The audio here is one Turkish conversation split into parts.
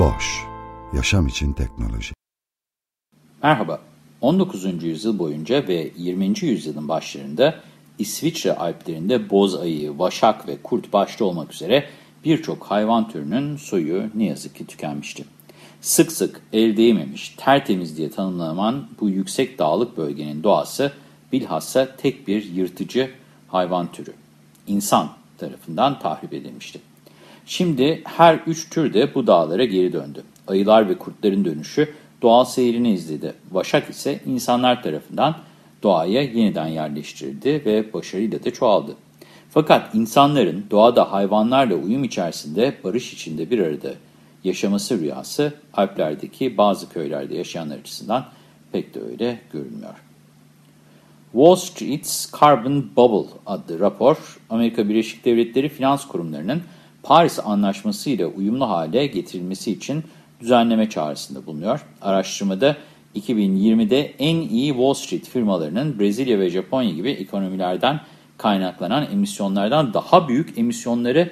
Boş, yaşam için teknoloji. Merhaba, 19. yüzyıl boyunca ve 20. yüzyılın başlarında İsviçre Alplerinde boz ayı, vaşak ve kurt başta olmak üzere birçok hayvan türünün soyu ne yazık ki tükenmişti. Sık sık el değmemiş, tertemiz diye tanımlanan bu yüksek dağlık bölgenin doğası bilhassa tek bir yırtıcı hayvan türü, insan tarafından tahrip edilmişti. Şimdi her üç tür de bu dağlara geri döndü. Ayılar ve kurtların dönüşü doğal seyrini izledi. Vaşak ise insanlar tarafından doğaya yeniden yerleştirildi ve başarıyla da çoğaldı. Fakat insanların doğada hayvanlarla uyum içerisinde barış içinde bir arada yaşaması rüyası Alplerdeki bazı köylerde yaşayanlar açısından pek de öyle görünmüyor. Wall Street's Carbon Bubble adlı rapor, Amerika Birleşik Devletleri finans kurumlarının Paris Anlaşması ile uyumlu hale getirilmesi için düzenleme çağrısında bulunuyor. Araştırmada 2020'de en iyi Wall Street firmalarının Brezilya ve Japonya gibi ekonomilerden kaynaklanan emisyonlardan daha büyük emisyonları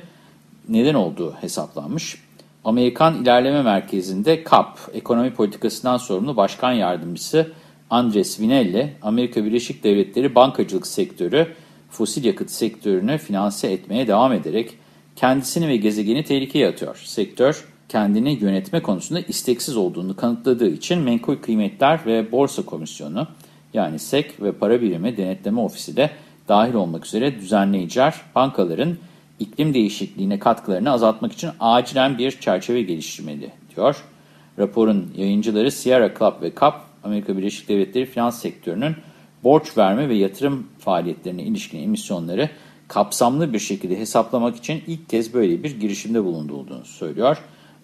neden olduğu hesaplanmış. Amerikan İlerleme Merkezi'nde CAP, ekonomi politikasından sorumlu başkan yardımcısı Andres Vinelli, Amerika Birleşik Devletleri bankacılık sektörü, fosil yakıt sektörünü finanse etmeye devam ederek kendisini ve gezegeni tehlikeye atıyor. Sektör, kendini yönetme konusunda isteksiz olduğunu kanıtladığı için Menkul Kıymetler ve Borsa Komisyonu, yani SEC ve Para Birimi Denetleme Ofisi de dahil olmak üzere düzenleyiciler, bankaların iklim değişikliğine katkılarını azaltmak için acilen bir çerçeve geliştirmeli, diyor. Raporun yayıncıları Sierra Club ve CAP, Amerika Birleşik Devletleri finans sektörünün borç verme ve yatırım faaliyetlerine ilişkin emisyonları kapsamlı bir şekilde hesaplamak için ilk kez böyle bir girişimde bulunduğunu söylüyor.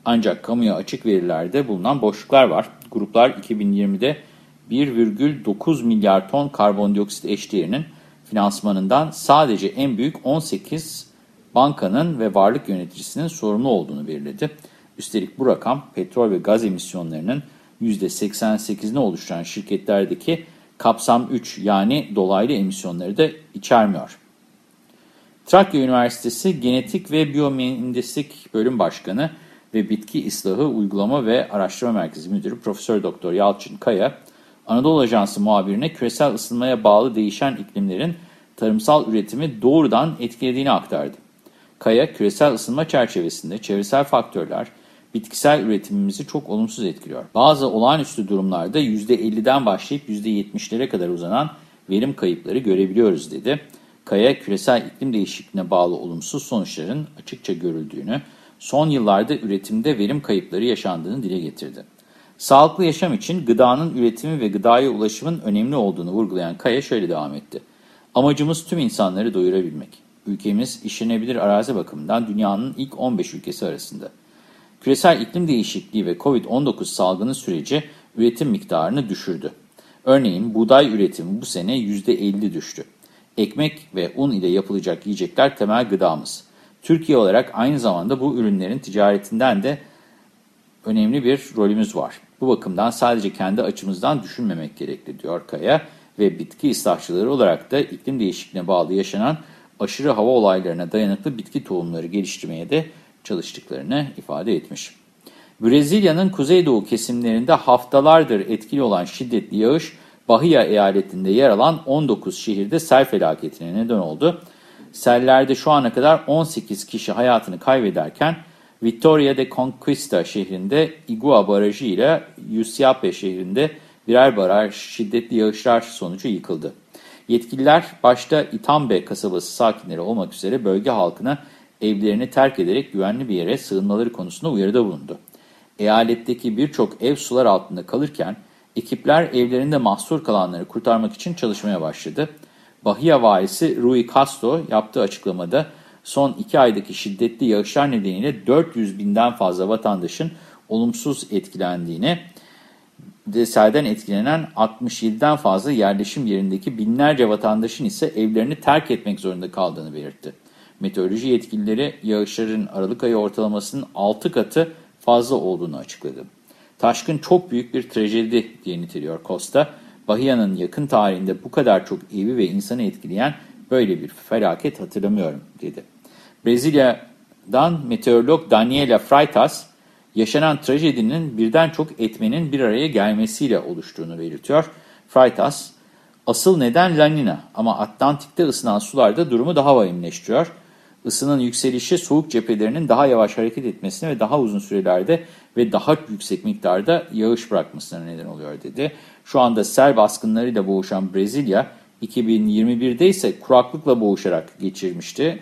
Ancak kamuya açık verilerde bulunan boşluklar var. Gruplar 2020'de 1,9 milyar ton karbondioksit eşdeğerinin finansmanından sadece en büyük 18 bankanın ve varlık yöneticisinin sorumlu olduğunu belirledi. Üstelik bu rakam petrol ve gaz emisyonlarının %88'ini oluşturan şirketlerdeki kapsam 3 yani dolaylı emisyonları da içermiyor. Trakya Üniversitesi Genetik ve Biyomühendislik Bölüm Başkanı ve Bitki İslahı Uygulama ve Araştırma Merkezi Müdürü Profesör Doktor Yalçın Kaya, Anadolu Ajansı muhabirine küresel ısınmaya bağlı değişen iklimlerin tarımsal üretimi doğrudan etkilediğini aktardı. Kaya, küresel ısınma çerçevesinde çevresel faktörler bitkisel üretimimizi çok olumsuz etkiliyor. Bazı olağanüstü durumlarda %50'den başlayıp %70'lere kadar uzanan verim kayıpları görebiliyoruz dedi. Kaya, küresel iklim değişikliğine bağlı olumsuz sonuçların açıkça görüldüğünü, son yıllarda üretimde verim kayıpları yaşandığını dile getirdi. Sağlıklı yaşam için gıdanın üretimi ve gıdaya ulaşımın önemli olduğunu vurgulayan Kaya şöyle devam etti. Amacımız tüm insanları doyurabilmek. Ülkemiz işlenebilir arazi bakımından dünyanın ilk 15 ülkesi arasında. Küresel iklim değişikliği ve COVID-19 salgını süreci üretim miktarını düşürdü. Örneğin buğday üretimi bu sene %50 düştü. Ekmek ve un ile yapılacak yiyecekler temel gıdamız. Türkiye olarak aynı zamanda bu ürünlerin ticaretinden de önemli bir rolümüz var. Bu bakımdan sadece kendi açımızdan düşünmemek gerekli diyor Kaya ve bitki ıslahçıları olarak da iklim değişikliğine bağlı yaşanan aşırı hava olaylarına dayanıklı bitki tohumları geliştirmeye de çalıştıklarını ifade etmiş. Brezilya'nın kuzeydoğu kesimlerinde haftalardır etkili olan şiddetli yağış, Bahia eyaletinde yer alan 19 şehirde sel felaketine neden oldu. Sellerde şu ana kadar 18 kişi hayatını kaybederken, Vitória de Conquista şehrinde Igua Barajı ile Yusiape şehrinde birer baraj şiddetli yağışlar sonucu yıkıldı. Yetkililer başta Itambe kasabası sakinleri olmak üzere bölge halkına evlerini terk ederek güvenli bir yere sığınmaları konusunda uyarıda bulundu. Eyaletteki birçok ev sular altında kalırken ekipler evlerinde mahsur kalanları kurtarmak için çalışmaya başladı. Bahia valisi Rui Castro yaptığı açıklamada son iki aydaki şiddetli yağışlar nedeniyle 400 binden fazla vatandaşın olumsuz etkilendiğini, selden etkilenen 67'den fazla yerleşim yerindeki binlerce vatandaşın ise evlerini terk etmek zorunda kaldığını belirtti. Meteoroloji yetkilileri yağışların Aralık ayı ortalamasının 6 katı fazla olduğunu açıkladı. Taşkın çok büyük bir trajedi diye niteliyor Costa. Bahia'nın yakın tarihinde bu kadar çok evi ve insanı etkileyen böyle bir felaket hatırlamıyorum dedi. Brezilya'dan meteorolog Daniela Freitas, yaşanan trajedinin birden çok etmenin bir araya gelmesiyle oluştuğunu belirtiyor. Freitas, asıl neden La Nina ama Atlantik'te ısınan sularda durumu daha vahimleştiriyor. Isının yükselişi soğuk cephelerinin daha yavaş hareket etmesine ve daha uzun sürelerde ve daha yüksek miktarda yağış bırakmasına neden oluyor dedi. Şu anda sel baskınlarıyla boğuşan Brezilya 2021'de ise kuraklıkla boğuşarak geçirmişti.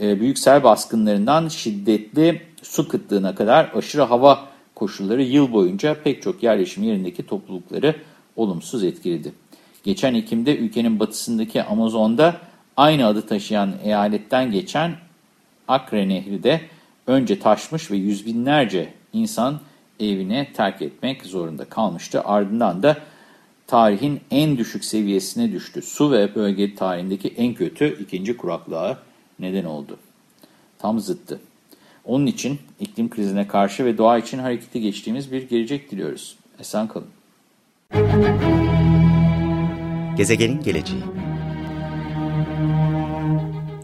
Ee, büyük sel baskınlarından şiddetli su kıtlığına kadar aşırı hava koşulları yıl boyunca pek çok yerleşim yerindeki toplulukları olumsuz etkiledi. Geçen Ekim'de ülkenin batısındaki Amazon'da aynı adı taşıyan eyaletten geçen Akre Nehri de önce taşmış ve yüz binlerce insan evine terk etmek zorunda kalmıştı. Ardından da tarihin en düşük seviyesine düştü. Su ve bölge tarihindeki en kötü ikinci kuraklığa neden oldu. Tam zıttı. Onun için iklim krizine karşı ve doğa için harekete geçtiğimiz bir gelecek diliyoruz. Esen kalın. Gezegenin geleceği